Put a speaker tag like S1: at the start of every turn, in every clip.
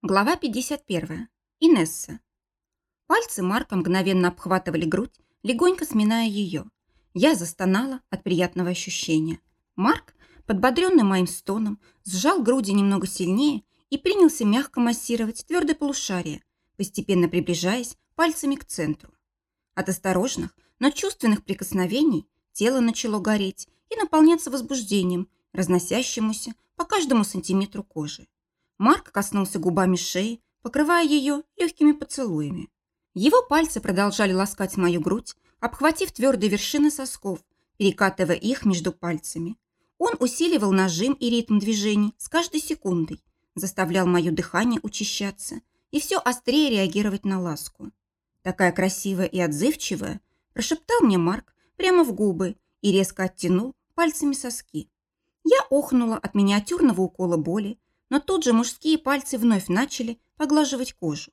S1: Глава 51. Инесса. Пальцы Марка мгновенно обхватывали грудь, легонько сминая ее. Я застонала от приятного ощущения. Марк, подбодренный моим стоном, сжал груди немного сильнее и принялся мягко массировать твердое полушарие, постепенно приближаясь пальцами к центру. От осторожных, но чувственных прикосновений тело начало гореть и наполняться возбуждением, разносящемуся по каждому сантиметру кожи. Марк коснулся губами шеи, покрывая ее легкими поцелуями. Его пальцы продолжали ласкать мою грудь, обхватив твердые вершины сосков, перекатывая их между пальцами. Он усиливал нажим и ритм движений с каждой секундой, заставлял мое дыхание учащаться и все острее реагировать на ласку. Такая красивая и отзывчивая, прошептал мне Марк прямо в губы и резко оттянул пальцами соски. Я охнула от миниатюрного укола боли, но тут же мужские пальцы вновь начали поглаживать кожу.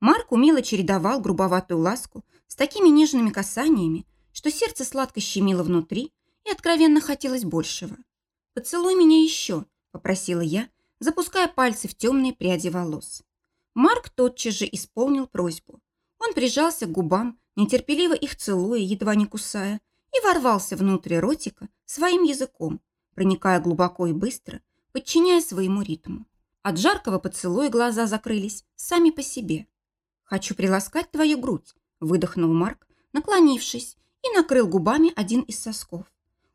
S1: Марк умело чередовал грубоватую ласку с такими нежными касаниями, что сердце сладко щемило внутри и откровенно хотелось большего. «Поцелуй меня еще», – попросила я, запуская пальцы в темные пряди волос. Марк тотчас же исполнил просьбу. Он прижался к губам, нетерпеливо их целуя, едва не кусая, и ворвался внутрь ротика своим языком, проникая глубоко и быстро, подчиняя своему ритму. От жаркого поцелуя глаза закрылись сами по себе. «Хочу приласкать твою грудь», – выдохнул Марк, наклонившись, и накрыл губами один из сосков.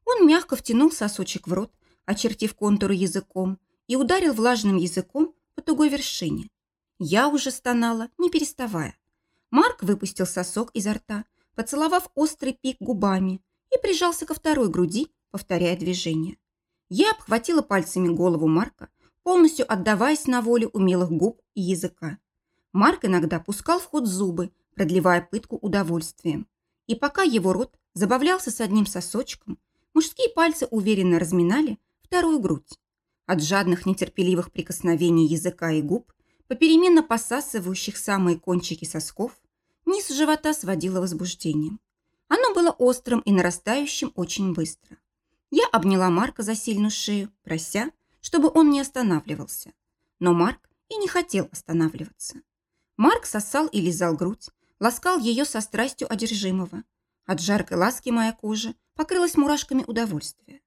S1: Он мягко втянул сосочек в рот, очертив контуры языком, и ударил влажным языком по тугой вершине. Я уже стонала, не переставая. Марк выпустил сосок изо рта, поцеловав острый пик губами, и прижался ко второй груди, повторяя движение. Я обхватила пальцами голову Марка, полностью отдаваясь на волю умелых губ и языка. Марк иногда пускал в ход зубы, продлевая пытку удовольствием. И пока его рот забавлялся с одним сосочком, мужские пальцы уверенно разминали вторую грудь. От жадных нетерпеливых прикосновений языка и губ, попеременно посасывающих самые кончики сосков, низ живота сводило возбуждением. Оно было острым и нарастающим очень быстро. Я обняла Марка за сильную шею, прося, чтобы он не останавливался. Но Марк и не хотел останавливаться. Марк сосал и лизал грудь, ласкал ее со страстью одержимого. От жаркой ласки моя кожа покрылась мурашками удовольствия.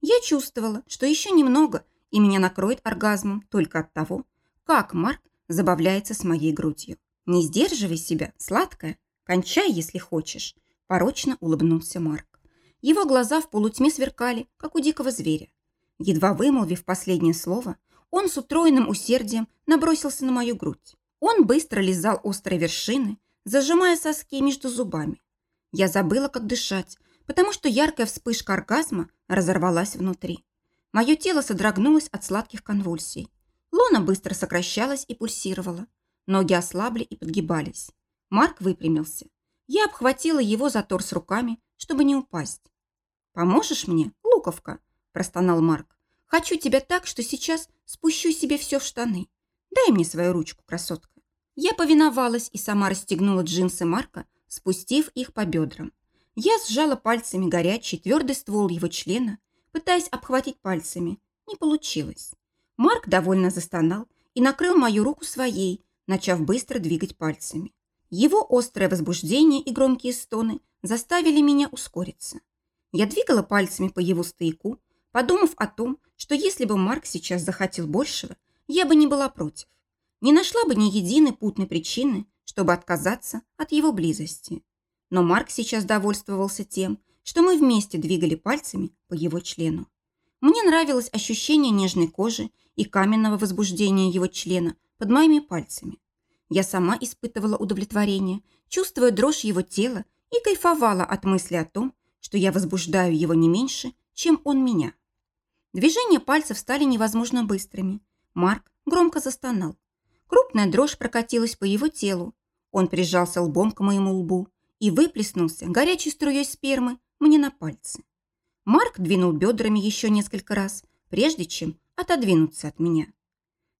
S1: Я чувствовала, что еще немного, и меня накроет оргазмом только от того, как Марк забавляется с моей грудью. «Не сдерживай себя, сладкая, кончай, если хочешь», порочно улыбнулся Марк. Его глаза в полутьме сверкали, как у дикого зверя. Едва вымолвив последнее слово, он с утроенным усердием набросился на мою грудь. Он быстро лизал острые вершины, зажимая соски между зубами. Я забыла, как дышать, потому что яркая вспышка оргазма разорвалась внутри. Мое тело содрогнулось от сладких конвульсий. Лона быстро сокращалась и пульсировала. Ноги ослабли и подгибались. Марк выпрямился. Я обхватила его за торс руками, чтобы не упасть. «Поможешь мне, луковка?» – простонал Марк. «Хочу тебя так, что сейчас спущу себе все в штаны. Дай мне свою ручку, красотка». Я повиновалась и сама расстегнула джинсы Марка, спустив их по бедрам. Я сжала пальцами горячий, твердый ствол его члена, пытаясь обхватить пальцами. Не получилось. Марк довольно застонал и накрыл мою руку своей, начав быстро двигать пальцами. Его острое возбуждение и громкие стоны заставили меня ускориться. Я двигала пальцами по его стояку, подумав о том, что если бы Марк сейчас захотел большего, я бы не была против. Не нашла бы ни единой путной причины, чтобы отказаться от его близости. Но Марк сейчас довольствовался тем, что мы вместе двигали пальцами по его члену. Мне нравилось ощущение нежной кожи и каменного возбуждения его члена под моими пальцами. Я сама испытывала удовлетворение, чувствуя дрожь его тела и кайфовала от мысли о том, что я возбуждаю его не меньше, чем он меня. Движения пальцев стали невозможно быстрыми. Марк громко застонал. Крупная дрожь прокатилась по его телу. Он прижался лбом к моему лбу и выплеснулся горячей струей спермы мне на пальцы. Марк двинул бедрами еще несколько раз, прежде чем отодвинуться от меня.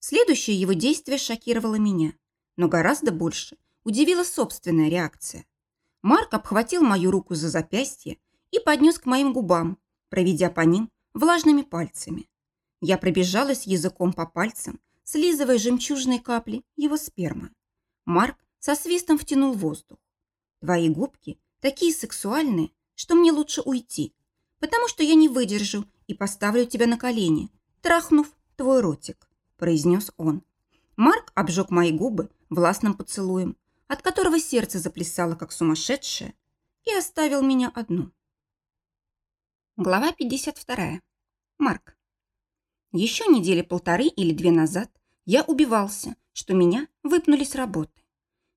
S1: Следующее его действие шокировало меня, но гораздо больше удивила собственная реакция. Марк обхватил мою руку за запястье и поднес к моим губам, проведя по ним влажными пальцами. Я пробежалась языком по пальцам, слизывая жемчужные капли его спермы. Марк со свистом втянул воздух. Твои губки такие сексуальные, что мне лучше уйти, потому что я не выдержу и поставлю тебя на колени, трахнув твой ротик», – произнес он. Марк обжег мои губы властным поцелуем, от которого сердце заплясало, как сумасшедшее, и оставил меня одну. Глава 52. Марк. Еще недели полторы или две назад я убивался, что меня выпнули с работы.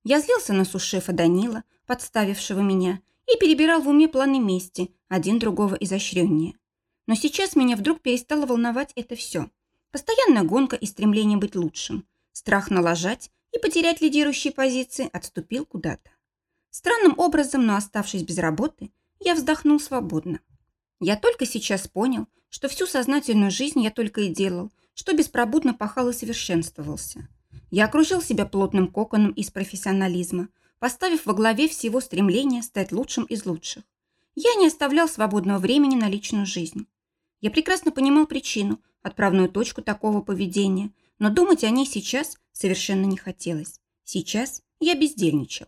S1: Я злился на сушефа Данила, подставившего меня, и перебирал в уме планы мести, один другого изощреннее. Но сейчас меня вдруг перестало волновать это все. Постоянная гонка и стремление быть лучшим. Страх налажать и потерять лидирующие позиции отступил куда-то. Странным образом, но оставшись без работы, я вздохнул свободно. Я только сейчас понял, что всю сознательную жизнь я только и делал, что беспробудно пахал и совершенствовался. Я окружил себя плотным коконом из профессионализма, поставив во главе всего стремления стать лучшим из лучших. Я не оставлял свободного времени на личную жизнь. Я прекрасно понимал причину, отправную точку такого поведения, но думать о ней сейчас совершенно не хотелось. Сейчас я бездельничал.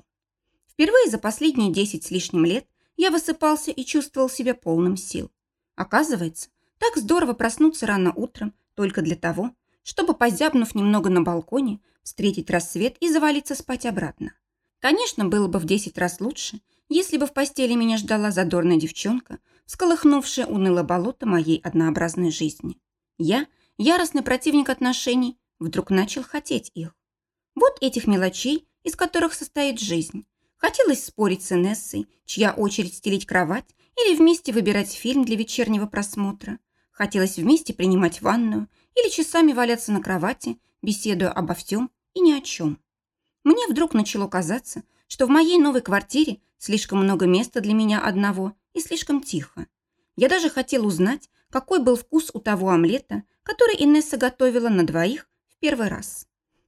S1: Впервые за последние десять с лишним лет я высыпался и чувствовал себя полным сил. Оказывается, так здорово проснуться рано утром только для того, чтобы, позябнув немного на балконе, встретить рассвет и завалиться спать обратно. Конечно, было бы в десять раз лучше, если бы в постели меня ждала задорная девчонка, всколыхнувшая уныло болото моей однообразной жизни. Я, яростный противник отношений, вдруг начал хотеть их. Вот этих мелочей, из которых состоит жизнь. Хотелось спорить с Инессой, чья очередь стелить кровать, или вместе выбирать фильм для вечернего просмотра. Хотелось вместе принимать ванную или часами валяться на кровати, беседуя обо всем и ни о чем. Мне вдруг начало казаться, что в моей новой квартире слишком много места для меня одного и слишком тихо. Я даже хотел узнать, какой был вкус у того омлета, который Инесса готовила на двоих в первый раз.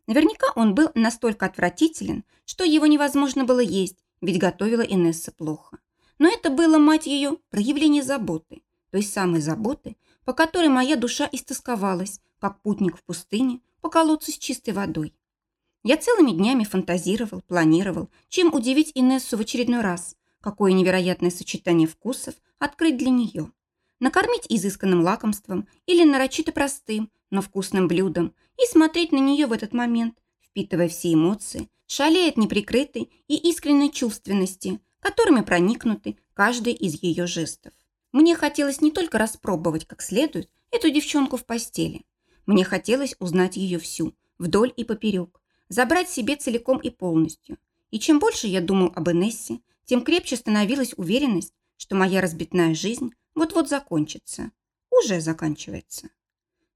S1: Наверняка он был настолько отвратителен, что его невозможно было есть, ведь готовила Инесса плохо. Но это было, мать ее, проявление заботы, той самой заботы, по которой моя душа истосковалась, как путник в пустыне, по колодцу с чистой водой. Я целыми днями фантазировал, планировал, чем удивить Инессу в очередной раз, какое невероятное сочетание вкусов открыть для нее. Накормить изысканным лакомством или нарочито простым, но вкусным блюдом и смотреть на нее в этот момент, впитывая все эмоции, шалея от неприкрытой и искренней чувственности, которыми проникнуты каждый из ее жестов. Мне хотелось не только распробовать как следует эту девчонку в постели. Мне хотелось узнать ее всю, вдоль и поперек, забрать себе целиком и полностью. И чем больше я думал об Энессе, тем крепче становилась уверенность, что моя разбитная жизнь вот-вот закончится. Уже заканчивается.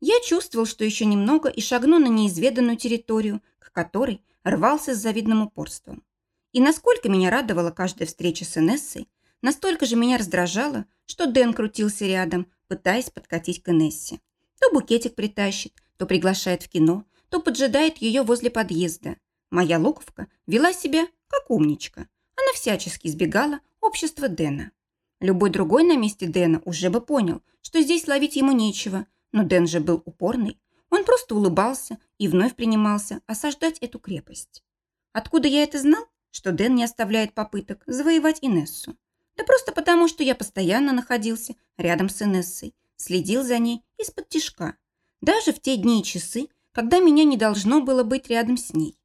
S1: Я чувствовал, что еще немного и шагну на неизведанную территорию, к которой рвался с завидным упорством. И насколько меня радовала каждая встреча с Энессой, настолько же меня раздражало, что Дэн крутился рядом, пытаясь подкатить к Энессе. То букетик притащит, то приглашает в кино, то поджидает ее возле подъезда. Моя луковка вела себя как умничка. Она всячески избегала общества Дэна. Любой другой на месте Дэна уже бы понял, что здесь ловить ему нечего, но Дэн же был упорный. Он просто улыбался и вновь принимался осаждать эту крепость. Откуда я это знал? Что Дэн не оставляет попыток завоевать Инессу. Да просто потому, что я постоянно находился рядом с Инессой, следил за ней из-под тишка. Даже в те дни и часы, когда меня не должно было быть рядом с ней.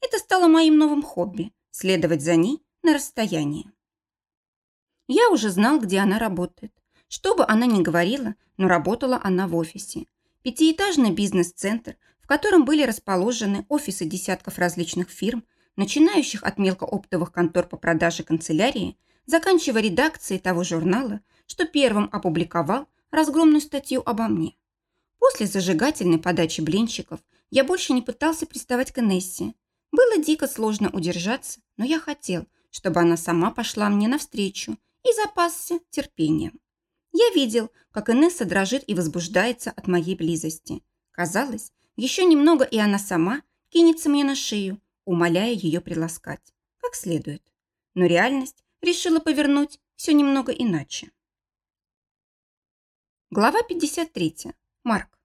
S1: Это стало моим новым хобби – следовать за ней на расстоянии. Я уже знал, где она работает. Что бы она ни говорила, но работала она в офисе. Пятиэтажный бизнес-центр, в котором были расположены офисы десятков различных фирм, начинающих от мелкооптовых контор по продаже канцелярии, заканчивая редакцией того журнала, что первым опубликовал разгромную статью обо мне. После зажигательной подачи блинчиков я больше не пытался приставать к Нессе. Было дико сложно удержаться, но я хотел, чтобы она сама пошла мне навстречу и запасся терпением. Я видел, как Инесса дрожит и возбуждается от моей близости. Казалось, еще немного, и она сама кинется мне на шею, умоляя ее приласкать, как следует. Но реальность решила повернуть все немного иначе. Глава 53. Марк.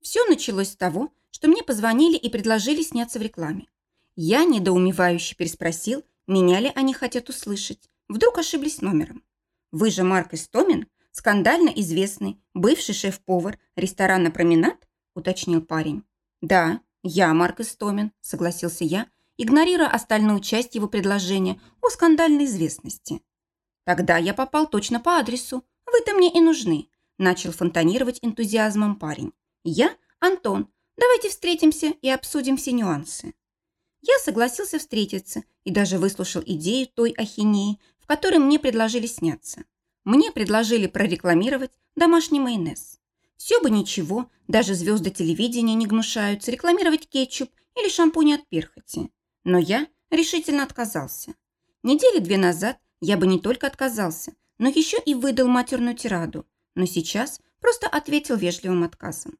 S1: Все началось с того, что мне позвонили и предложили сняться в рекламе. Я недоумевающе переспросил, меня ли они хотят услышать. Вдруг ошиблись номером. Вы же Марк Истомин, скандально известный, бывший шеф-повар ресторана «Променад», уточнил парень. Да, я Марк Истомин, согласился я, игнорируя остальную часть его предложения о скандальной известности. Тогда я попал точно по адресу. Вы-то мне и нужны, начал фонтанировать энтузиазмом парень. Я Антон. Давайте встретимся и обсудим все нюансы. Я согласился встретиться и даже выслушал идею той ахинеи, в которой мне предложили сняться. Мне предложили прорекламировать домашний майонез. Все бы ничего, даже звезды телевидения не гнушаются рекламировать кетчуп или шампунь от перхоти. Но я решительно отказался. Недели две назад я бы не только отказался, но еще и выдал матерную тираду. Но сейчас просто ответил вежливым отказом.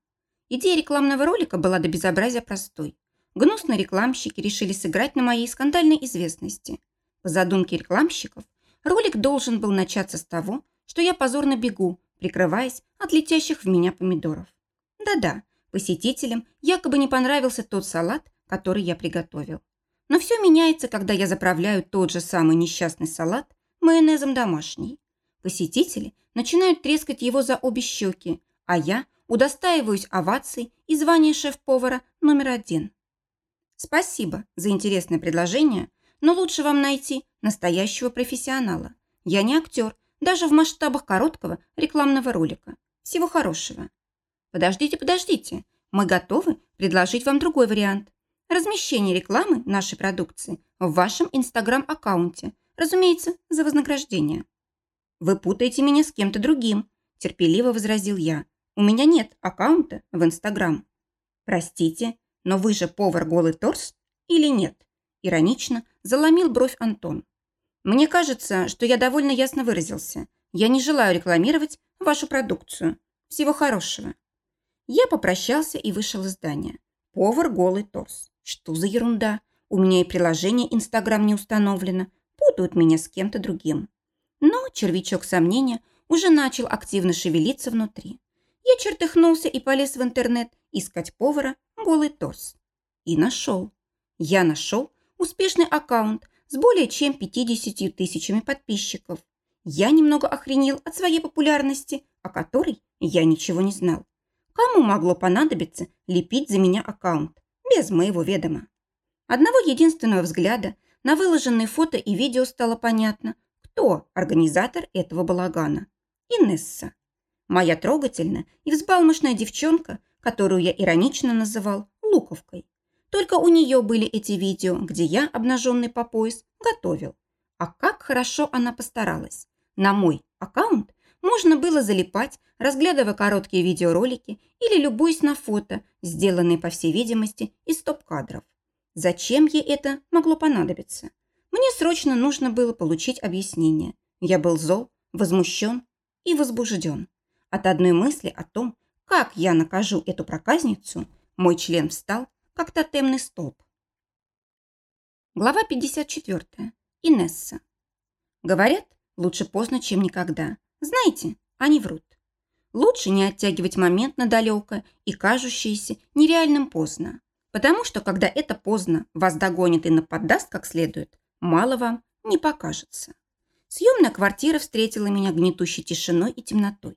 S1: Идея рекламного ролика была до безобразия простой. Гнусные рекламщики решили сыграть на моей скандальной известности. По задумке рекламщиков, ролик должен был начаться с того, что я позорно бегу, прикрываясь от летящих в меня помидоров. Да-да, посетителям якобы не понравился тот салат, который я приготовил. Но все меняется, когда я заправляю тот же самый несчастный салат майонезом домашний. Посетители начинают трескать его за обе щеки, а я удостаиваюсь оваций и звания шеф-повара номер один. Спасибо за интересное предложение, но лучше вам найти настоящего профессионала. Я не актер, даже в масштабах короткого рекламного ролика. Всего хорошего. Подождите, подождите. Мы готовы предложить вам другой вариант. Размещение рекламы нашей продукции в вашем инстаграм-аккаунте, разумеется, за вознаграждение. Вы путаете меня с кем-то другим, терпеливо возразил я. У меня нет аккаунта в инстаграм. Простите, «Но вы же повар голый торс или нет?» Иронично заломил бровь Антон. «Мне кажется, что я довольно ясно выразился. Я не желаю рекламировать вашу продукцию. Всего хорошего». Я попрощался и вышел из здания. Повар голый торс. Что за ерунда? У меня и приложение Инстаграм не установлено. Путают меня с кем-то другим. Но червячок сомнения уже начал активно шевелиться внутри. Я чертыхнулся и полез в интернет искать повара голый торс. И нашел. Я нашел успешный аккаунт с более чем 50 тысячами подписчиков. Я немного охренел от своей популярности, о которой я ничего не знал. Кому могло понадобиться лепить за меня аккаунт, без моего ведома? Одного единственного взгляда на выложенные фото и видео стало понятно, кто организатор этого балагана. Инесса. Моя трогательная и взбалмошная девчонка которую я иронично называл Луковкой. Только у нее были эти видео, где я, обнаженный по пояс, готовил. А как хорошо она постаралась. На мой аккаунт можно было залипать, разглядывая короткие видеоролики или любуясь на фото, сделанные, по всей видимости, из топ-кадров. Зачем ей это могло понадобиться? Мне срочно нужно было получить объяснение. Я был зол, возмущен и возбужден. От одной мысли о том, как я накажу эту проказницу, мой член встал, как тотемный столб. Глава 54. Инесса. Говорят, лучше поздно, чем никогда. Знаете, они врут. Лучше не оттягивать момент на далекое и кажущееся нереальным поздно. Потому что, когда это поздно вас догонит и нападаст как следует, мало вам не покажется. Съемная квартира встретила меня гнетущей тишиной и темнотой.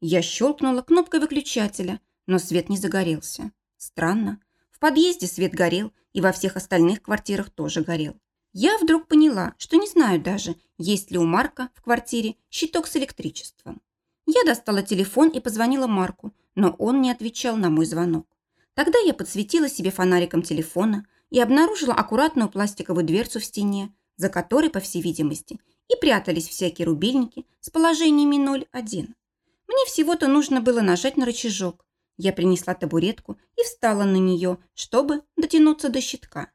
S1: Я щелкнула кнопкой выключателя, но свет не загорелся. Странно. В подъезде свет горел, и во всех остальных квартирах тоже горел. Я вдруг поняла, что не знаю даже, есть ли у Марка в квартире щиток с электричеством. Я достала телефон и позвонила Марку, но он не отвечал на мой звонок. Тогда я подсветила себе фонариком телефона и обнаружила аккуратную пластиковую дверцу в стене, за которой, по всей видимости, и прятались всякие рубильники с положениями 0,1. Мне всего-то нужно было нажать на рычажок. Я принесла табуретку и встала на нее, чтобы дотянуться до щитка.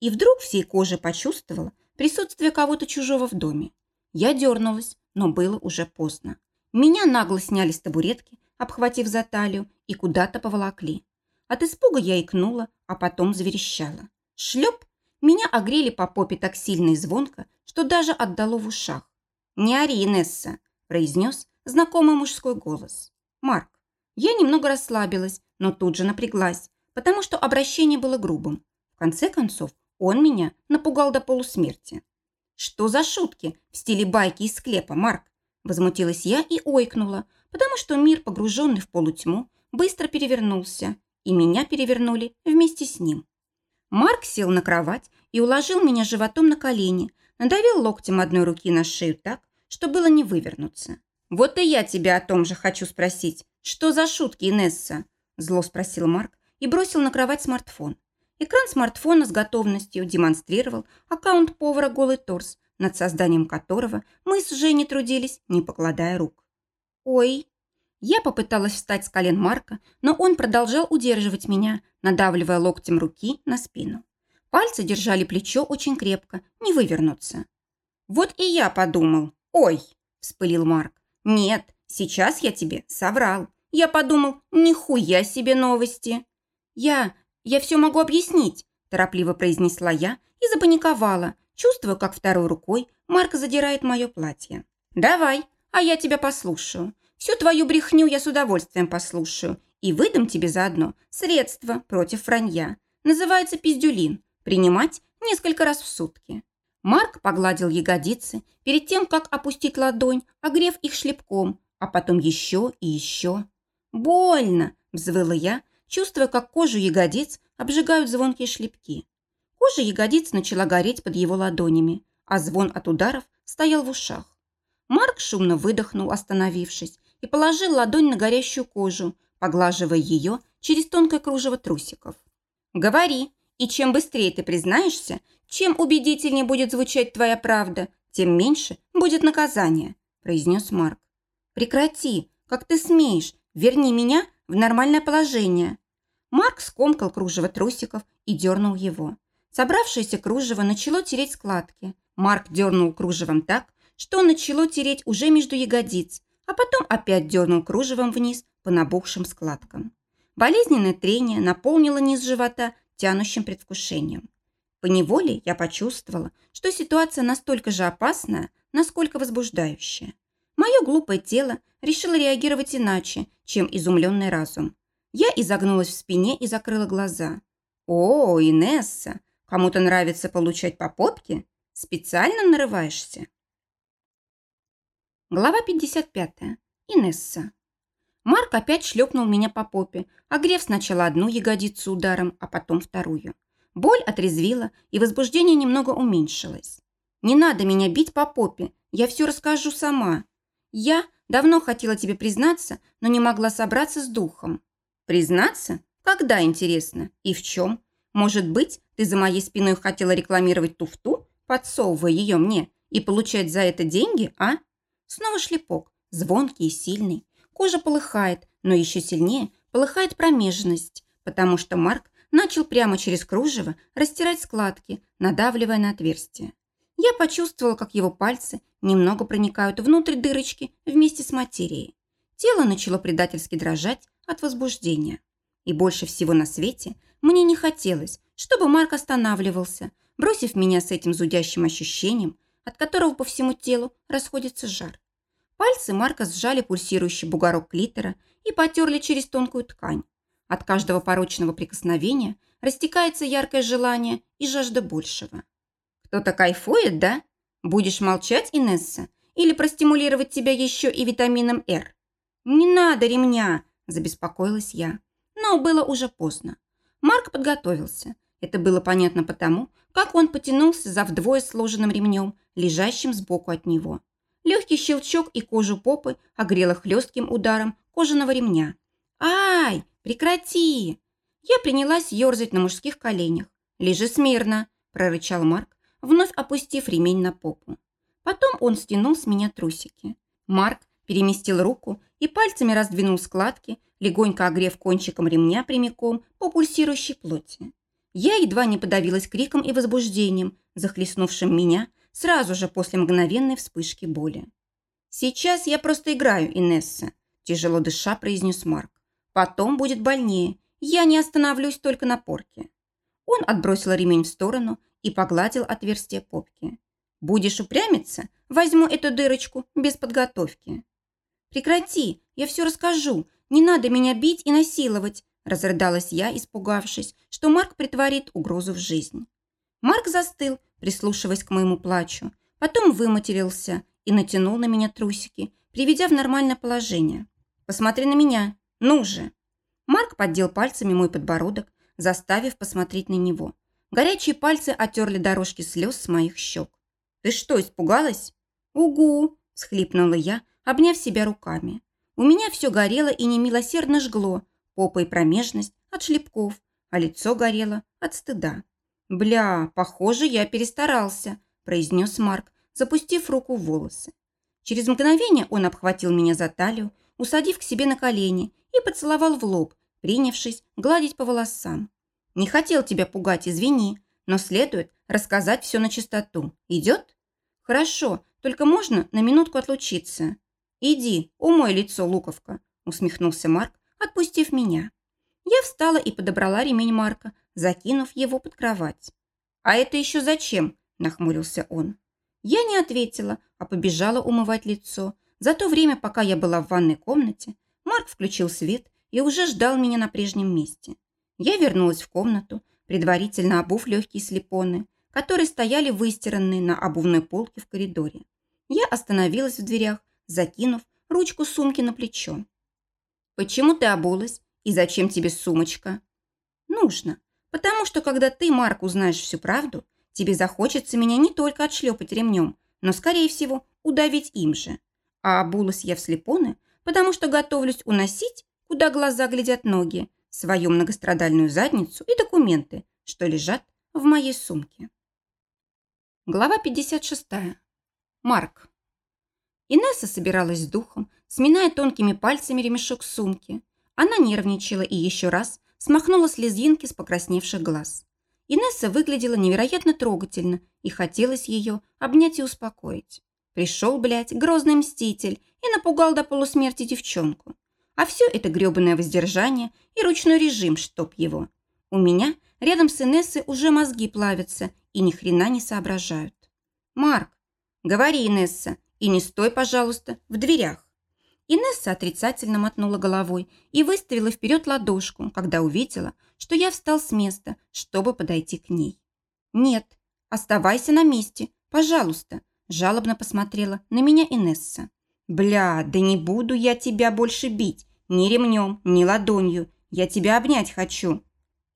S1: И вдруг всей кожей почувствовала присутствие кого-то чужого в доме. Я дернулась, но было уже поздно. Меня нагло сняли с табуретки, обхватив за талию, и куда-то поволокли. От испуга я икнула, а потом заверещала. Шлеп! Меня огрели по попе так сильно и звонко, что даже отдало в ушах. «Не ори, Инесса!» – произнес знакомый мужской голос. «Марк». Я немного расслабилась, но тут же напряглась, потому что обращение было грубым. В конце концов, он меня напугал до полусмерти. «Что за шутки в стиле байки из склепа, Марк?» Возмутилась я и ойкнула, потому что мир, погруженный в полутьму, быстро перевернулся, и меня перевернули вместе с ним. Марк сел на кровать и уложил меня животом на колени, надавил локтем одной руки на шею так, что было не вывернуться. «Вот и я тебя о том же хочу спросить. Что за шутки, Инесса?» Зло спросил Марк и бросил на кровать смартфон. Экран смартфона с готовностью демонстрировал аккаунт повара «Голый торс», над созданием которого мы с Женей трудились, не покладая рук. «Ой!» Я попыталась встать с колен Марка, но он продолжал удерживать меня, надавливая локтем руки на спину. Пальцы держали плечо очень крепко, не вывернуться. «Вот и я подумал. Ой!» – вспылил Марк. «Нет, сейчас я тебе соврал. Я подумал, нихуя себе новости!» «Я... я все могу объяснить», – торопливо произнесла я и запаниковала, чувствуя, как второй рукой Марк задирает мое платье. «Давай, а я тебя послушаю. Всю твою брехню я с удовольствием послушаю и выдам тебе заодно средство против вранья. Называется пиздюлин. Принимать несколько раз в сутки. Марк погладил ягодицы перед тем, как опустить ладонь, огрев их шлепком, а потом еще и еще. «Больно!» – взвыла я, чувствуя, как кожу ягодиц обжигают звонкие шлепки. Кожа ягодиц начала гореть под его ладонями, а звон от ударов стоял в ушах. Марк шумно выдохнул, остановившись, и положил ладонь на горящую кожу, поглаживая ее через тонкое кружево трусиков. «Говори, и чем быстрее ты признаешься, чем убедительнее будет звучать твоя правда, тем меньше будет наказание», – произнес Марк. «Прекрати, как ты смеешь, верни меня в нормальное положение». Марк скомкал кружево трусиков и дернул его. Собравшееся кружево начало тереть складки. Марк дернул кружевом так, что начало тереть уже между ягодиц, а потом опять дернул кружевом вниз по набухшим складкам. Болезненное трение наполнило низ живота тянущим предвкушением. Поневоле я почувствовала, что ситуация настолько же опасная, насколько возбуждающая. Мое глупое тело решило реагировать иначе, чем изумленный разум. Я изогнулась в спине и закрыла глаза. «О, Инесса, кому-то нравится получать по попке? Специально нарываешься?» Глава 55. Инесса. Марк опять шлепнул меня по попе, огрев сначала одну ягодицу ударом, а потом вторую. Боль отрезвила, и возбуждение немного уменьшилось. «Не надо меня бить по попе, я все расскажу сама. Я давно хотела тебе признаться, но не могла собраться с духом». «Признаться? Когда, интересно? И в чем? Может быть, ты за моей спиной хотела рекламировать туфту, подсовывая ее мне, и получать за это деньги, а?» Снова шлепок, звонкий и сильный. Кожа полыхает, но еще сильнее полыхает промежность, потому что Марк начал прямо через кружево растирать складки, надавливая на отверстие. Я почувствовала, как его пальцы немного проникают внутрь дырочки вместе с материей. Тело начало предательски дрожать от возбуждения. И больше всего на свете мне не хотелось, чтобы Марк останавливался, бросив меня с этим зудящим ощущением, от которого по всему телу расходится жар. Пальцы Марка сжали пульсирующий бугорок клитора и потерли через тонкую ткань. От каждого порочного прикосновения растекается яркое желание и жажда большего. «Кто-то кайфует, да? Будешь молчать, Инесса? Или простимулировать тебя еще и витамином «Р»?» «Не надо ремня!» – забеспокоилась я. Но было уже поздно. Марк подготовился. Это было понятно потому, как он потянулся за вдвое сложенным ремнем, лежащим сбоку от него. Легкий щелчок и кожу попы огрела хлестким ударом кожаного ремня. «Ай, прекрати!» Я принялась ерзать на мужских коленях. «Лежи смирно!» – прорычал Марк, вновь опустив ремень на попу. Потом он стянул с меня трусики. Марк переместил руку и пальцами раздвинул складки, легонько огрев кончиком ремня прямиком по пульсирующей плоти. Я едва не подавилась криком и возбуждением, захлестнувшим меня сразу же после мгновенной вспышки боли. «Сейчас я просто играю, Инесса», – тяжело дыша произнес Марк. «Потом будет больнее. Я не остановлюсь только на порке». Он отбросил ремень в сторону и погладил отверстие попки. «Будешь упрямиться? Возьму эту дырочку без подготовки». «Прекрати, я все расскажу. Не надо меня бить и насиловать», разрыдалась я, испугавшись, что Марк притворит угрозу в жизнь. Марк застыл, прислушиваясь к моему плачу, потом выматерился и натянул на меня трусики, приведя в нормальное положение. «Посмотри на меня! Ну же!» Марк поддел пальцами мой подбородок, заставив посмотреть на него. Горячие пальцы отерли дорожки слез с моих щек. «Ты что, испугалась?» «Угу!» – схлипнула я, обняв себя руками. У меня все горело и немилосердно жгло, попа и промежность от шлепков, а лицо горело от стыда. «Бля, похоже, я перестарался», – произнес Марк, запустив руку в волосы. Через мгновение он обхватил меня за талию, усадив к себе на колени и поцеловал в лоб, принявшись гладить по волосам. «Не хотел тебя пугать, извини, но следует рассказать все на чистоту. Идет?» «Хорошо, только можно на минутку отлучиться?» «Иди, умой лицо, Луковка», усмехнулся Марк, отпустив меня. Я встала и подобрала ремень Марка, закинув его под кровать. «А это еще зачем?» – нахмурился он. Я не ответила, а побежала умывать лицо. За то время, пока я была в ванной комнате, Марк включил свет и уже ждал меня на прежнем месте. Я вернулась в комнату, предварительно обув легкие слепоны, которые стояли выстиранные на обувной полке в коридоре. Я остановилась в дверях, закинув ручку сумки на плечо. «Почему ты обулась? И зачем тебе сумочка?» «Нужно, потому что когда ты, Марк, узнаешь всю правду, тебе захочется меня не только отшлепать ремнем, но, скорее всего, удавить им же. А обулась я в слепоны, потому что готовлюсь уносить, куда глаза глядят ноги, свою многострадальную задницу и документы, что лежат в моей сумке. Глава 56. Марк. Инесса собиралась с духом, сминая тонкими пальцами ремешок сумки. Она нервничала и еще раз смахнула слезинки с покрасневших глаз. Инесса выглядела невероятно трогательно, и хотелось ее обнять и успокоить. Пришел, блядь, грозный мститель и напугал до полусмерти девчонку. А все это гребаное воздержание и ручной режим, чтоб его. У меня рядом с Инессой уже мозги плавятся и ни хрена не соображают. «Марк, говори, Инесса, и не стой, пожалуйста, в дверях». Инесса отрицательно мотнула головой и выставила вперед ладошку, когда увидела, что я встал с места, чтобы подойти к ней. «Нет, оставайся на месте, пожалуйста», жалобно посмотрела на меня Инесса. «Бля, да не буду я тебя больше бить. Ни ремнем, ни ладонью. Я тебя обнять хочу».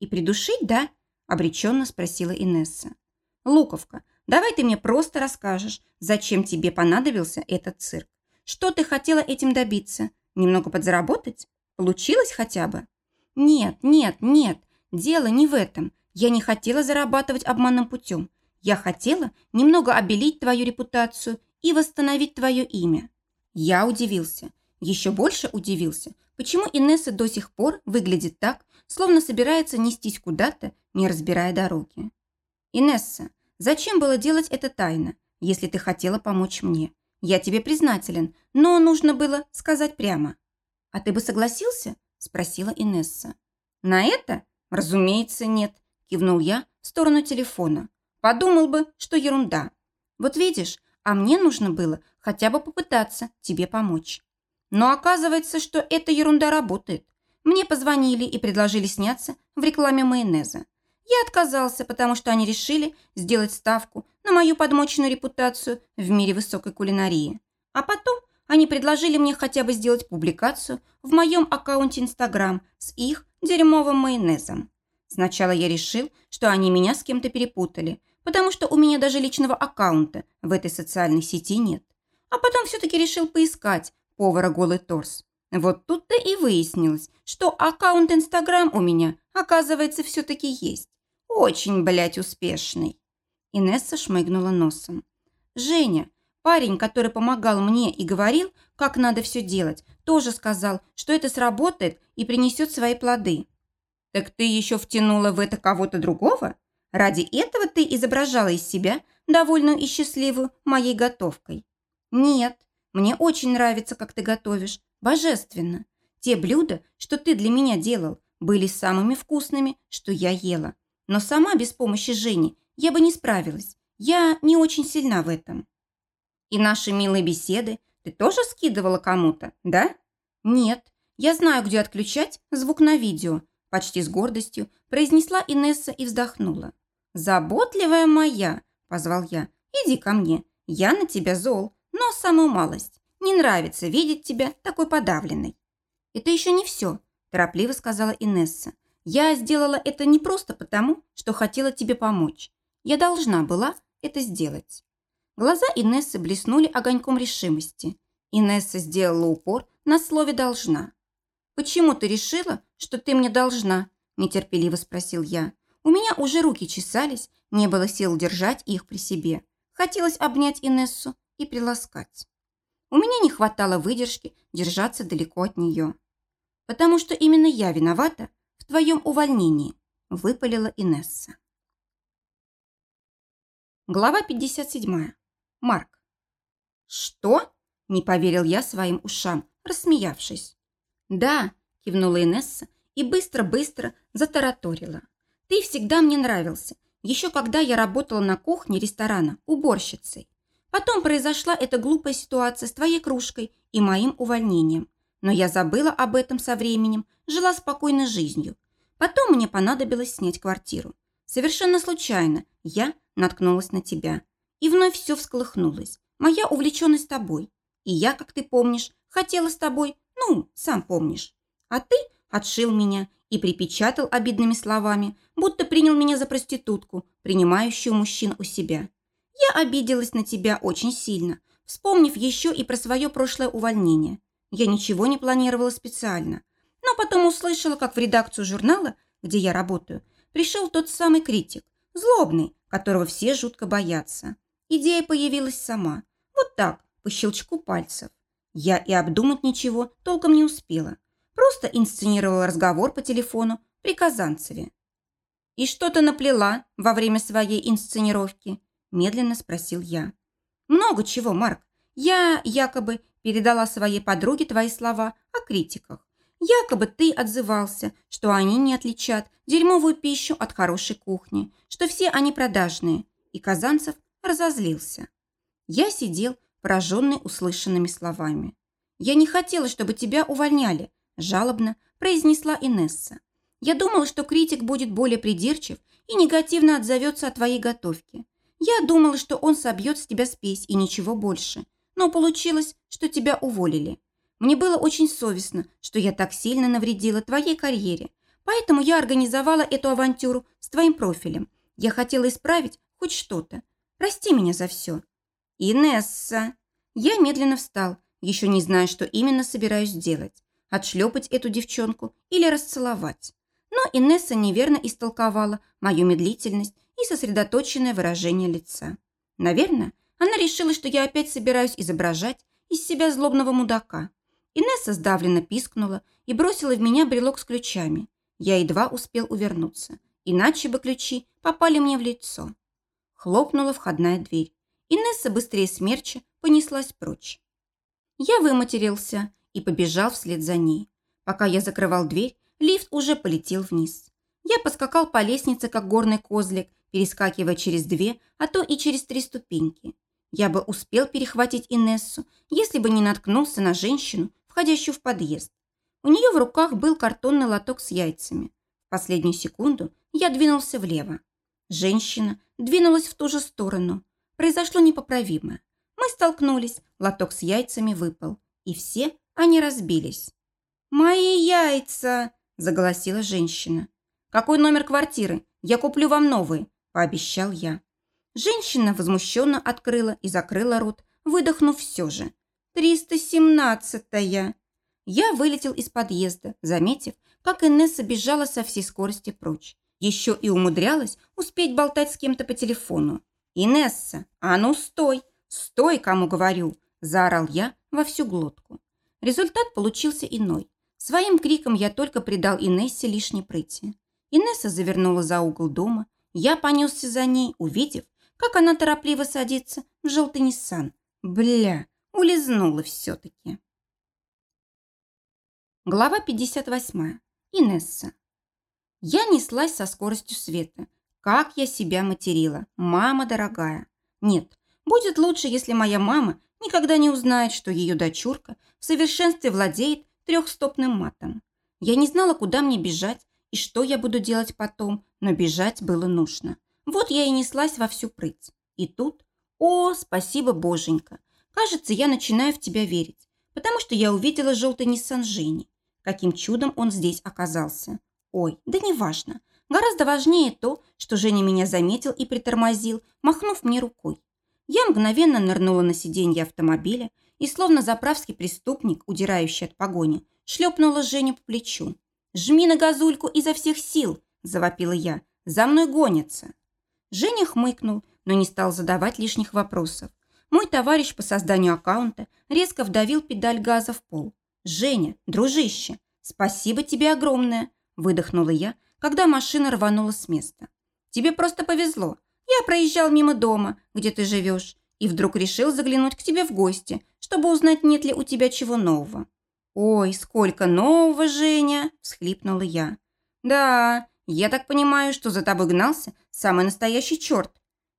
S1: «И придушить, да?» – обреченно спросила Инесса. «Луковка, давай ты мне просто расскажешь, зачем тебе понадобился этот цирк. Что ты хотела этим добиться? Немного подзаработать? Получилось хотя бы?» «Нет, нет, нет, дело не в этом. Я не хотела зарабатывать обманным путем. Я хотела немного обелить твою репутацию и восстановить твое имя». Я удивился. Еще больше удивился, Почему Инесса до сих пор выглядит так, словно собирается нестись куда-то, не разбирая дороги? Инесса, зачем было делать это тайно, если ты хотела помочь мне? Я тебе признателен, но нужно было сказать прямо. А ты бы согласился? Спросила Инесса. На это? Разумеется, нет, кивнул я в сторону телефона. Подумал бы, что ерунда. Вот видишь, а мне нужно было хотя бы попытаться тебе помочь. Но оказывается, что эта ерунда работает. Мне позвонили и предложили сняться в рекламе майонеза. Я отказался, потому что они решили сделать ставку на мою подмоченную репутацию в мире высокой кулинарии. А потом они предложили мне хотя бы сделать публикацию в моем аккаунте Инстаграм с их дерьмовым майонезом. Сначала я решил, что они меня с кем-то перепутали, потому что у меня даже личного аккаунта в этой социальной сети нет. А потом все-таки решил поискать, повара голый торс. Вот тут-то и выяснилось, что аккаунт Инстаграм у меня, оказывается, все-таки есть. Очень, блядь, успешный. Инесса шмыгнула носом. Женя, парень, который помогал мне и говорил, как надо все делать, тоже сказал, что это сработает и принесет свои плоды. Так ты еще втянула в это кого-то другого? Ради этого ты изображала из себя довольную и счастливую моей готовкой? Нет, мне очень нравится, как ты готовишь. Божественно. Те блюда, что ты для меня делал, были самыми вкусными, что я ела. Но сама без помощи Жени я бы не справилась. Я не очень сильна в этом. И наши милые беседы ты тоже скидывала кому-то, да? Нет. Я знаю, где отключать звук на видео. Почти с гордостью произнесла Инесса и вздохнула. «Заботливая моя!» – позвал я. «Иди ко мне. Я на тебя зол, но самую малость. Не нравится видеть тебя такой подавленной». «Это еще не все», – торопливо сказала Инесса. «Я сделала это не просто потому, что хотела тебе помочь. Я должна была это сделать». Глаза Инессы блеснули огоньком решимости. Инесса сделала упор на слове «должна». «Почему ты решила, что ты мне должна?» – нетерпеливо спросил я. У меня уже руки чесались, не было сил держать их при себе. Хотелось обнять Инессу и приласкать. У меня не хватало выдержки держаться далеко от нее. «Потому что именно я виновата в твоем увольнении», – выпалила Инесса. Глава 57. Марк. «Что?» – не поверил я своим ушам, рассмеявшись. «Да», – кивнула Инесса и быстро-быстро затараторила. «Ты всегда мне нравился, еще когда я работала на кухне ресторана уборщицей. Потом произошла эта глупая ситуация с твоей кружкой и моим увольнением. Но я забыла об этом со временем, жила спокойной жизнью. Потом мне понадобилось снять квартиру. Совершенно случайно я наткнулась на тебя. И вновь все всколыхнулось. Моя увлеченность тобой. И я, как ты помнишь, хотела с тобой ну, сам помнишь. А ты отшил меня и припечатал обидными словами, будто принял меня за проститутку, принимающую мужчин у себя. Я обиделась на тебя очень сильно, вспомнив еще и про свое прошлое увольнение. Я ничего не планировала специально. Но потом услышала, как в редакцию журнала, где я работаю, пришел тот самый критик, злобный, которого все жутко боятся. Идея появилась сама. Вот так, по щелчку пальцев. Я и обдумать ничего толком не успела. Просто инсценировала разговор по телефону при Казанцеве. «И что ты наплела во время своей инсценировки?» – медленно спросил я. «Много чего, Марк. Я якобы передала своей подруге твои слова о критиках. Якобы ты отзывался, что они не отличат дерьмовую пищу от хорошей кухни, что все они продажные. И Казанцев разозлился. Я сидел, пораженный услышанными словами. «Я не хотела, чтобы тебя увольняли», – жалобно произнесла Инесса. «Я думала, что критик будет более придирчив и негативно отзовется о твоей готовке. Я думала, что он собьет с тебя спесь и ничего больше. Но получилось, что тебя уволили. Мне было очень совестно, что я так сильно навредила твоей карьере. Поэтому я организовала эту авантюру с твоим профилем. Я хотела исправить хоть что-то. Прости меня за все. «Инесса!» Я медленно встал, еще не зная, что именно собираюсь делать. Отшлепать эту девчонку или расцеловать. Но Инесса неверно истолковала мою медлительность и сосредоточенное выражение лица. Наверное, она решила, что я опять собираюсь изображать из себя злобного мудака. Инесса сдавленно пискнула и бросила в меня брелок с ключами. Я едва успел увернуться, иначе бы ключи попали мне в лицо. Хлопнула входная дверь. Инесса быстрее смерча понеслась прочь. Я выматерился и побежал вслед за ней. Пока я закрывал дверь, лифт уже полетел вниз. Я поскакал по лестнице, как горный козлик, перескакивая через две, а то и через три ступеньки. Я бы успел перехватить Инессу, если бы не наткнулся на женщину, входящую в подъезд. У нее в руках был картонный лоток с яйцами. В последнюю секунду я двинулся влево. Женщина двинулась в ту же сторону, произошло непоправимое. Мы столкнулись, лоток с яйцами выпал, и все они разбились. «Мои яйца!» – заголосила женщина. «Какой номер квартиры? Я куплю вам новые», – пообещал я. Женщина возмущенно открыла и закрыла рот, выдохнув все же. «Триста семнадцатая!» Я вылетел из подъезда, заметив, как Инесса бежала со всей скорости прочь. Еще и умудрялась успеть болтать с кем-то по телефону. «Инесса, а ну стой! Стой, кому говорю!» – заорал я во всю глотку. Результат получился иной. Своим криком я только придал Инессе лишней прыти. Инесса завернула за угол дома. Я понесся за ней, увидев, как она торопливо садится в желтый Ниссан. Бля, улизнула все-таки. Глава 58. Инесса. Я неслась со скоростью света, как я себя материла, мама дорогая. Нет, будет лучше, если моя мама никогда не узнает, что ее дочурка в совершенстве владеет трехстопным матом. Я не знала, куда мне бежать и что я буду делать потом, но бежать было нужно. Вот я и неслась во всю прыть. И тут, о, спасибо, боженька, кажется, я начинаю в тебя верить, потому что я увидела желтый Ниссан Жени. Каким чудом он здесь оказался. Ой, да неважно. Гораздо важнее то, что Женя меня заметил и притормозил, махнув мне рукой. Я мгновенно нырнула на сиденье автомобиля и, словно заправский преступник, удирающий от погони, шлепнула Женю по плечу. «Жми на газульку изо всех сил!» – завопила я. «За мной гонятся!» Женя хмыкнул, но не стал задавать лишних вопросов. Мой товарищ по созданию аккаунта резко вдавил педаль газа в пол. «Женя, дружище, спасибо тебе огромное!» – выдохнула я, когда машина рванула с места. «Тебе просто повезло. Я проезжал мимо дома, где ты живешь, и вдруг решил заглянуть к тебе в гости, чтобы узнать, нет ли у тебя чего нового». «Ой, сколько нового, Женя!» – всхлипнула я. «Да, я так понимаю, что за тобой гнался самый настоящий черт».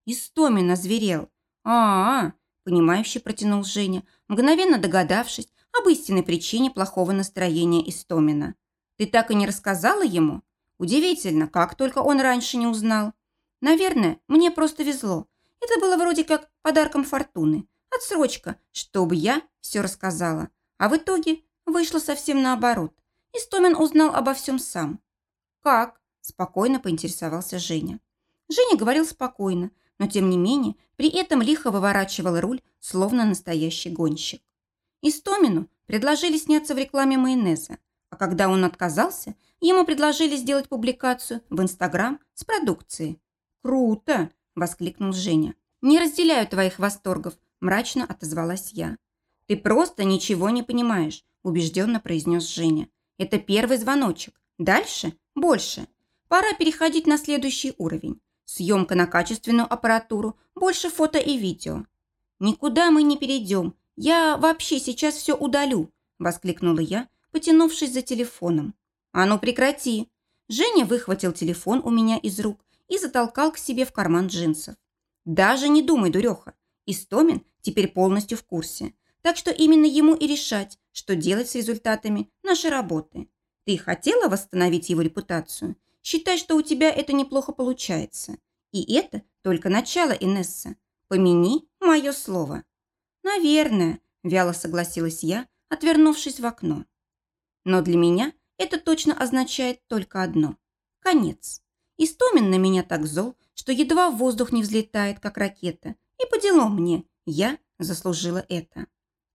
S1: Истомина зверел. «А-а-а!» – понимающе протянул Женя, мгновенно догадавшись об истинной причине плохого настроения Истомина. «Ты так и не рассказала ему?» Удивительно, как только он раньше не узнал. Наверное, мне просто везло. Это было вроде как подарком фортуны. Отсрочка, чтобы я все рассказала. А в итоге вышло совсем наоборот. Истомин узнал обо всем сам. «Как?» – спокойно поинтересовался Женя. Женя говорил спокойно, но тем не менее при этом лихо выворачивал руль, словно настоящий гонщик. Истомину предложили сняться в рекламе майонеза, а когда он отказался, ему предложили сделать публикацию в Инстаграм с продукцией. «Круто!» – воскликнул Женя. «Не разделяю твоих восторгов», – мрачно отозвалась я. «Ты просто ничего не понимаешь», – убежденно произнес Женя. «Это первый звоночек. Дальше – больше. Пора переходить на следующий уровень. Съемка на качественную аппаратуру, больше фото и видео». «Никуда мы не перейдем. Я вообще сейчас все удалю», – воскликнула я, потянувшись за телефоном. «А ну прекрати!» Женя выхватил телефон у меня из рук и затолкал к себе в карман джинсов. «Даже не думай, дуреха. Истомин теперь полностью в курсе. Так что именно ему и решать, что делать с результатами нашей работы. Ты хотела восстановить его репутацию? Считай, что у тебя это неплохо получается. И это только начало, Инесса. Помяни мое слово». «Наверное», – вяло согласилась я, отвернувшись в окно. Но для меня это точно означает только одно – конец. Истомин на меня так зол, что едва воздух не взлетает, как ракета. И по делам мне, я заслужила это.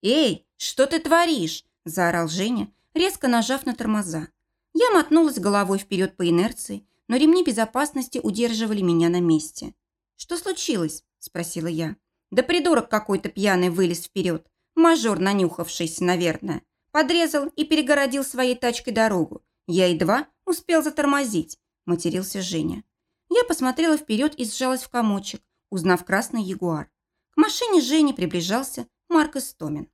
S1: «Эй, что ты творишь?» – заорал Женя, резко нажав на тормоза. Я мотнулась головой вперед по инерции, но ремни безопасности удерживали меня на месте. «Что случилось?» – спросила я. «Да придурок какой-то пьяный вылез вперед. Мажор, нанюхавшийся, наверное. Подрезал и перегородил своей тачкой дорогу. Я едва успел затормозить, матерился Женя. Я посмотрела вперед и сжалась в комочек, узнав красный ягуар. К машине Жени приближался Марк Истомин.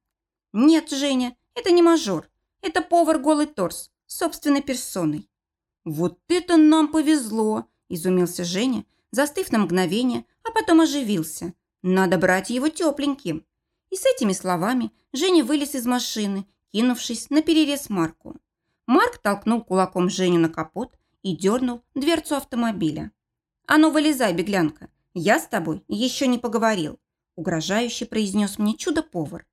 S1: «Нет, Женя, это не мажор. Это повар голый торс, собственной персоной». «Вот это нам повезло!» – изумился Женя, застыв на мгновение, а потом оживился. «Надо брать его тепленьким». И с этими словами Женя вылез из машины кинувшись на перерез Марку. Марк толкнул кулаком Женю на капот и дернул дверцу автомобиля. «А ну, вылезай, беглянка, я с тобой еще не поговорил», угрожающе произнес мне чудо-повар.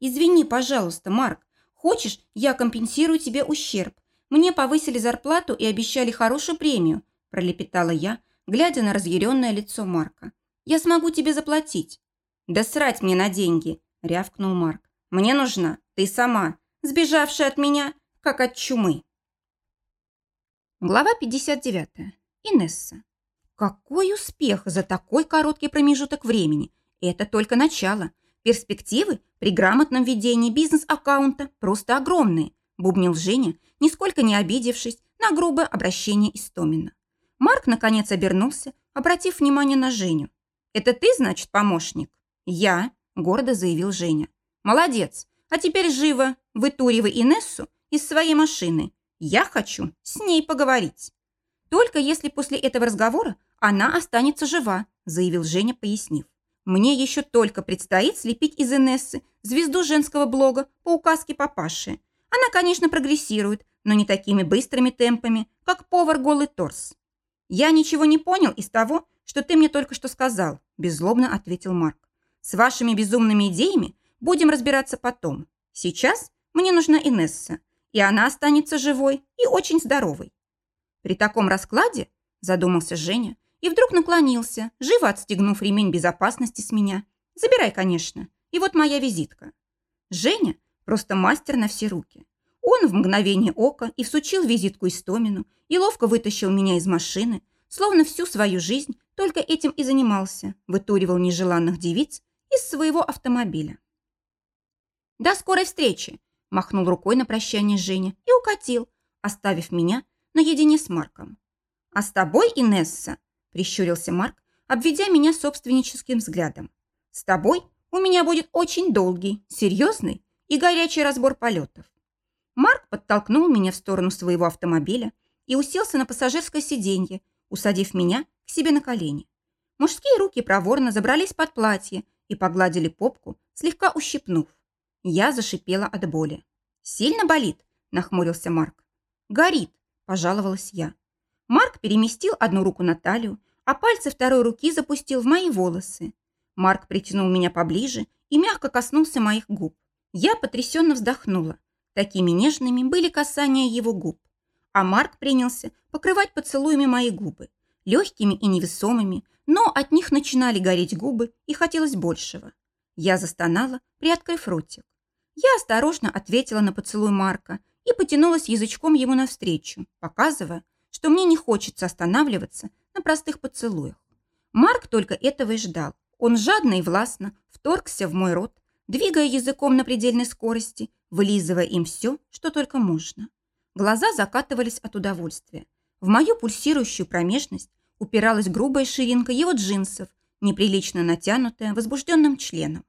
S1: «Извини, пожалуйста, Марк, хочешь, я компенсирую тебе ущерб? Мне повысили зарплату и обещали хорошую премию», пролепетала я, глядя на разъяренное лицо Марка. «Я смогу тебе заплатить». «Да срать мне на деньги», рявкнул Марк. «Мне нужна ты сама сбежавшая от меня, как от чумы. Глава 59. Инесса. Какой успех за такой короткий промежуток времени. Это только начало. Перспективы при грамотном ведении бизнес-аккаунта просто огромные, бубнил Женя, нисколько не обидевшись на грубое обращение Истомина. Марк наконец обернулся, обратив внимание на Женю. «Это ты, значит, помощник?» «Я», – гордо заявил Женя. «Молодец. А теперь живо вытуривай Инессу из своей машины. Я хочу с ней поговорить. Только если после этого разговора она останется жива, заявил Женя, пояснив. Мне еще только предстоит слепить из Инессы звезду женского блога по указке папаши. Она, конечно, прогрессирует, но не такими быстрыми темпами, как повар голый торс. «Я ничего не понял из того, что ты мне только что сказал», беззлобно ответил Марк. «С вашими безумными идеями будем разбираться потом. Сейчас мне нужна Инесса, и она останется живой и очень здоровой». При таком раскладе, задумался Женя, и вдруг наклонился, живо отстегнув ремень безопасности с меня. «Забирай, конечно. И вот моя визитка». Женя просто мастер на все руки. Он в мгновение ока и всучил визитку Истомину, и ловко вытащил меня из машины, словно всю свою жизнь только этим и занимался, вытуривал нежеланных девиц из своего автомобиля. «До скорой встречи!» – махнул рукой на прощание Женя и укатил, оставив меня наедине с Марком. «А с тобой, Инесса?» – прищурился Марк, обведя меня собственническим взглядом. «С тобой у меня будет очень долгий, серьезный и горячий разбор полетов». Марк подтолкнул меня в сторону своего автомобиля, и уселся на пассажирское сиденье, усадив меня к себе на колени. Мужские руки проворно забрались под платье и погладили попку, слегка ущипнув. Я зашипела от боли. «Сильно болит?» – нахмурился Марк. «Горит», – пожаловалась я. Марк переместил одну руку на талию, а пальцы второй руки запустил в мои волосы. Марк притянул меня поближе и мягко коснулся моих губ. Я потрясенно вздохнула. Такими нежными были касания его губ а Марк принялся покрывать поцелуями мои губы, легкими и невесомыми, но от них начинали гореть губы и хотелось большего. Я застонала, приоткрыв ротик. Я осторожно ответила на поцелуй Марка и потянулась язычком ему навстречу, показывая, что мне не хочется останавливаться на простых поцелуях. Марк только этого и ждал. Он жадно и властно вторгся в мой рот, двигая языком на предельной скорости, вылизывая им все, что только можно. Глаза закатывались от удовольствия. В мою пульсирующую промежность упиралась грубая ширинка его джинсов, неприлично натянутая возбужденным членом.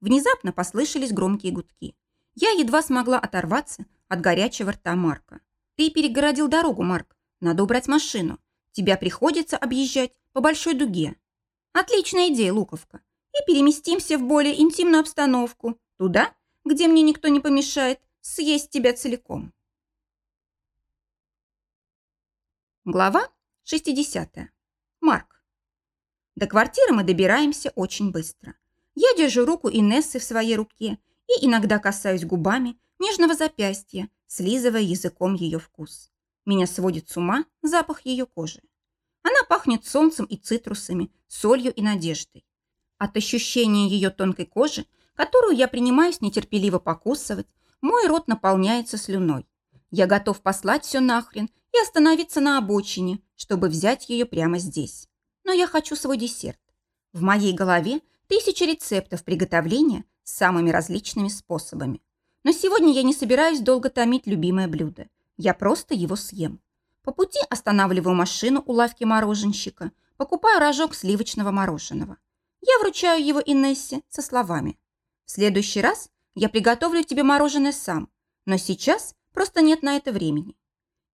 S1: Внезапно послышались громкие гудки. Я едва смогла оторваться от горячего рта Марка. «Ты перегородил дорогу, Марк. Надо убрать машину. Тебя приходится объезжать по большой дуге». «Отличная идея, Луковка. И переместимся в более интимную обстановку. Туда, где мне никто не помешает съесть тебя целиком». Глава 60. Марк. До квартиры мы добираемся очень быстро. Я держу руку Инессы в своей руке и иногда касаюсь губами нежного запястья, слизывая языком ее вкус. Меня сводит с ума запах ее кожи. Она пахнет солнцем и цитрусами, солью и надеждой. От ощущения ее тонкой кожи, которую я принимаюсь нетерпеливо покусывать, мой рот наполняется слюной. Я готов послать все нахрен и остановиться на обочине, чтобы взять ее прямо здесь. Но я хочу свой десерт. В моей голове тысячи рецептов приготовления с самыми различными способами. Но сегодня я не собираюсь долго томить любимое блюдо. Я просто его съем. По пути останавливаю машину у лавки мороженщика, покупаю рожок сливочного мороженого. Я вручаю его Инессе со словами. В следующий раз я приготовлю тебе мороженое сам, но сейчас просто нет на это времени.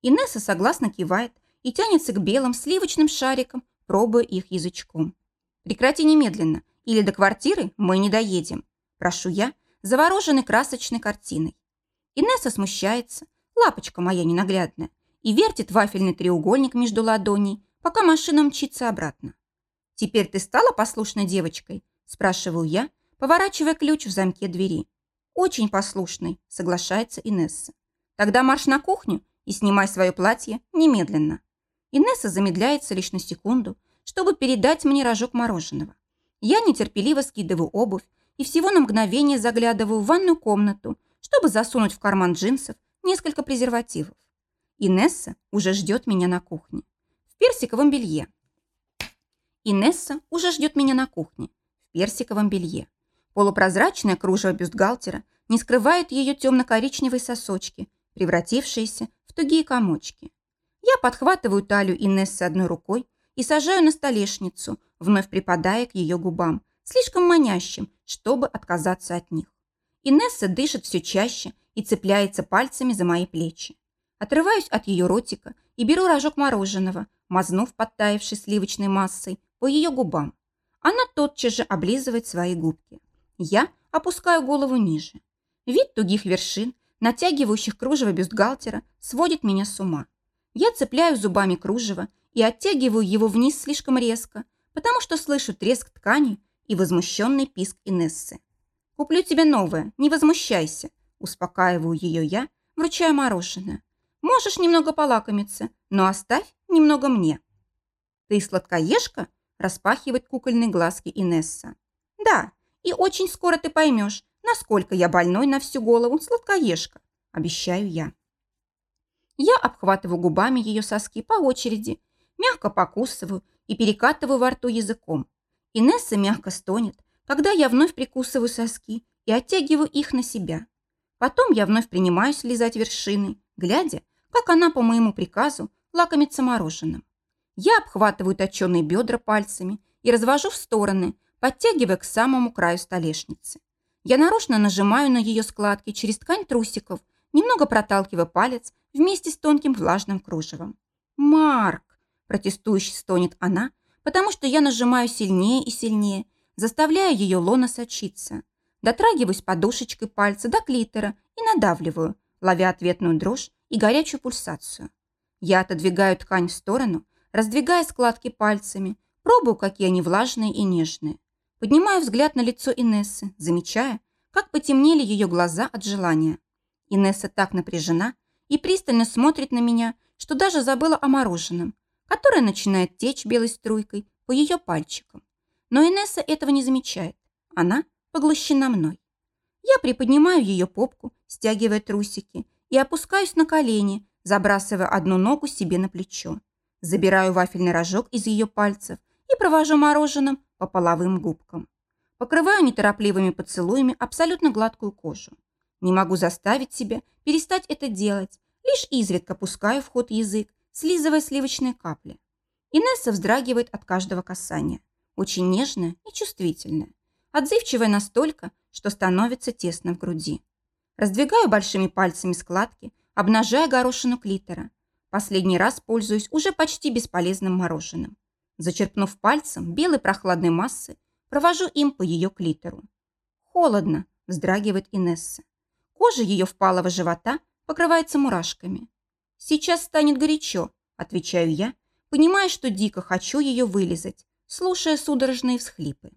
S1: Инесса согласно кивает и тянется к белым сливочным шарикам, пробуя их язычком. «Прекрати немедленно, или до квартиры мы не доедем», прошу я, завороженный красочной картиной. Инесса смущается, лапочка моя ненаглядная, и вертит вафельный треугольник между ладоней, пока машина мчится обратно. «Теперь ты стала послушной девочкой?» – спрашиваю я, поворачивая ключ в замке двери. «Очень послушной», – соглашается Инесса. «Тогда марш на кухню и снимай свое платье немедленно. Инесса замедляется лишь на секунду, чтобы передать мне рожок мороженого. Я нетерпеливо скидываю обувь и всего на мгновение заглядываю в ванную комнату, чтобы засунуть в карман джинсов несколько презервативов. Инесса уже ждет меня на кухне. В персиковом белье. Инесса уже ждет меня на кухне. В персиковом белье. Полупрозрачное кружево бюстгальтера не скрывает ее темно-коричневые сосочки, превратившиеся тугие комочки. Я подхватываю талию Инессы одной рукой и сажаю на столешницу, вновь припадая к ее губам, слишком манящим, чтобы отказаться от них. Инесса дышит все чаще и цепляется пальцами за мои плечи. Отрываюсь от ее ротика и беру рожок мороженого, мазнув подтаявшей сливочной массой по ее губам. Она тотчас же облизывает свои губки. Я опускаю голову ниже. Вид тугих вершин натягивающих кружево бюстгальтера, сводит меня с ума. Я цепляю зубами кружево и оттягиваю его вниз слишком резко, потому что слышу треск ткани и возмущенный писк Инессы. «Куплю тебе новое, не возмущайся», успокаиваю ее я, вручая мороженое. «Можешь немного полакомиться, но оставь немного мне». «Ты сладкоежка?» распахивает кукольные глазки Инесса. «Да, и очень скоро ты поймешь, насколько я больной на всю голову сладкоежка», обещаю я. Я обхватываю губами ее соски по очереди, мягко покусываю и перекатываю во рту языком. Инесса мягко стонет, когда я вновь прикусываю соски и оттягиваю их на себя. Потом я вновь принимаюсь лизать вершины, глядя, как она по моему приказу лакомится мороженым. Я обхватываю точеные бедра пальцами и развожу в стороны, подтягивая к самому краю столешницы. Я нарочно нажимаю на ее складки через ткань трусиков, немного проталкивая палец вместе с тонким влажным кружевом. «Марк!» – протестующе стонет она, потому что я нажимаю сильнее и сильнее, заставляя ее лона сочиться. Дотрагиваюсь подушечкой пальца до клитора и надавливаю, ловя ответную дрожь и горячую пульсацию. Я отодвигаю ткань в сторону, раздвигая складки пальцами, пробую, какие они влажные и нежные. Поднимаю взгляд на лицо Инессы, замечая, как потемнели ее глаза от желания. Инесса так напряжена и пристально смотрит на меня, что даже забыла о мороженом, которое начинает течь белой струйкой по ее пальчикам. Но Инесса этого не замечает. Она поглощена мной. Я приподнимаю ее попку, стягивая трусики, и опускаюсь на колени, забрасывая одну ногу себе на плечо. Забираю вафельный рожок из ее пальцев и провожу мороженым по половым губкам. Покрываю неторопливыми поцелуями абсолютно гладкую кожу. Не могу заставить себя перестать это делать, лишь изредка пускаю в ход язык, слизывая сливочные капли. Инесса вздрагивает от каждого касания. Очень нежная и чувствительная. Отзывчивая настолько, что становится тесно в груди. Раздвигаю большими пальцами складки, обнажая горошину клитора. Последний раз пользуюсь уже почти бесполезным мороженым. Зачерпнув пальцем белой прохладной массы, провожу им по ее клитору. «Холодно», – вздрагивает Инесса. Кожа ее впалого живота покрывается мурашками. «Сейчас станет горячо», – отвечаю я, понимая, что дико хочу ее вылизать, слушая судорожные всхлипы.